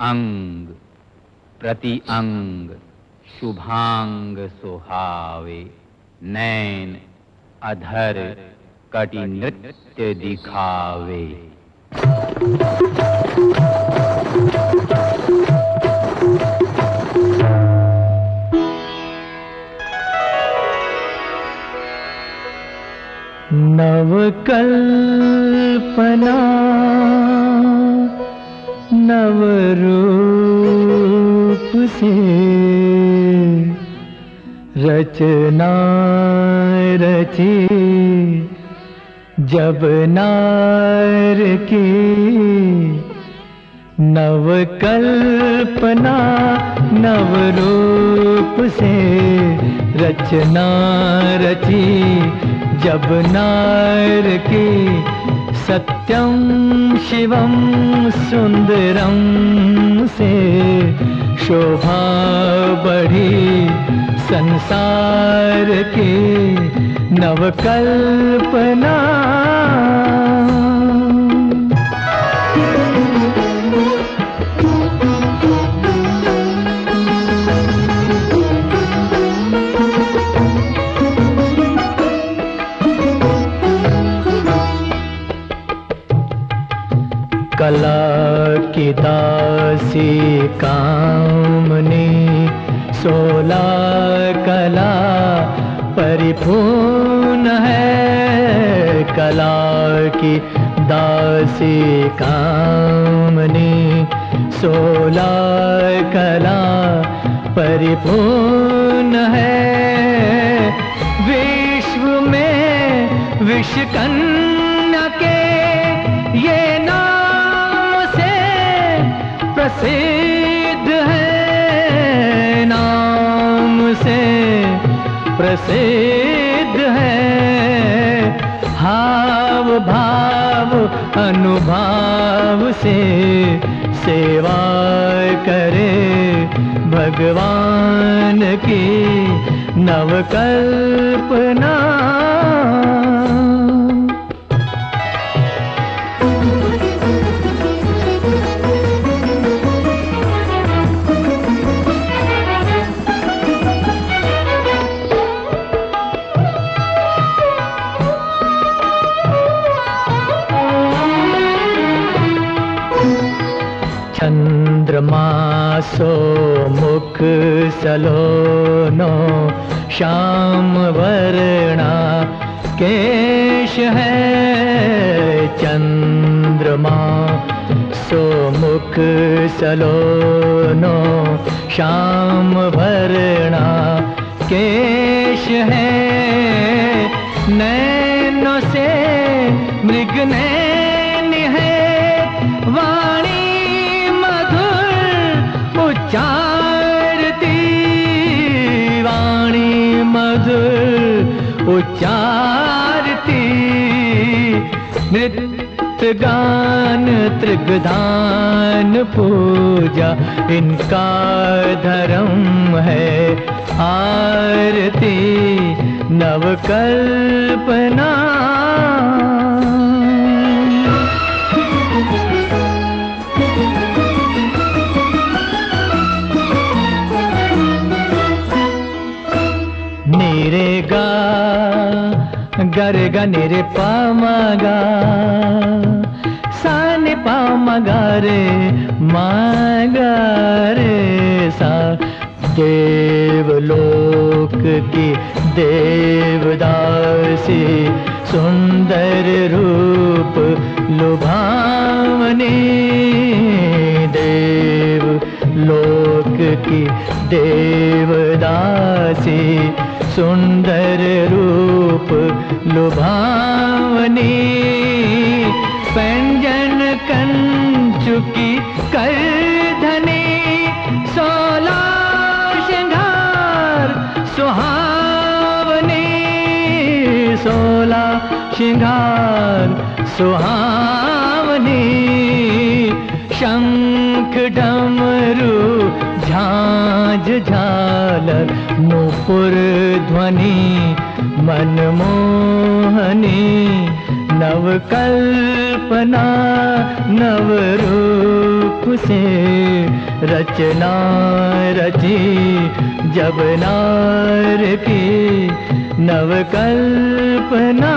अंग प्रति अंग शुभांग सुहावे नैन अधर कटि नृत्य दिखावे। नवरूप से रचना रची, जब नार की नवकल्पना नवरूप से रचना रची, जब नार की सत्यम शिवम सुंदरम से शोभा बढ़ी संसार की नवकल्पना कला की दासी कामनी, सोला कला परिपूर्ण है। कला की दासी कामनी, सोला कला परिपूर्ण है। विश्व में विश्वकन्या प्रसिद्ध है नाम से प्रसिद्ध है हाव भाव अनुभाव से सेवा करे भगवान की नवकल्पना चंद्रमासो मुख सलोनो श्याम वर्णा केश है चंद्रमा। सो मुख सलोनो श्याम वर्णा केश है। नैनो से मृग नैन उच्चारती नृत्य गान त्रिगदान पूजा इनका धर्म है। आरती नवकल्पना। गा निरे पामगा, साने पामगा रे, मागा रे सा। देवलोक की देवदासी, सुंदर रूप लुभावनी। देव लोक की देवदासी। सुंदर रूप लुभावनी। पंजन कंचुकी कर धनी सोला श्रृंगार सुहावनी। सोला श्रृंगार सुहावनी। शंख डमरू झांझ झालर नुपुर ध्वनि मनमोहनी नवकल्पना नवरूप रूप से रचना रची जब नार की नवकल्पना।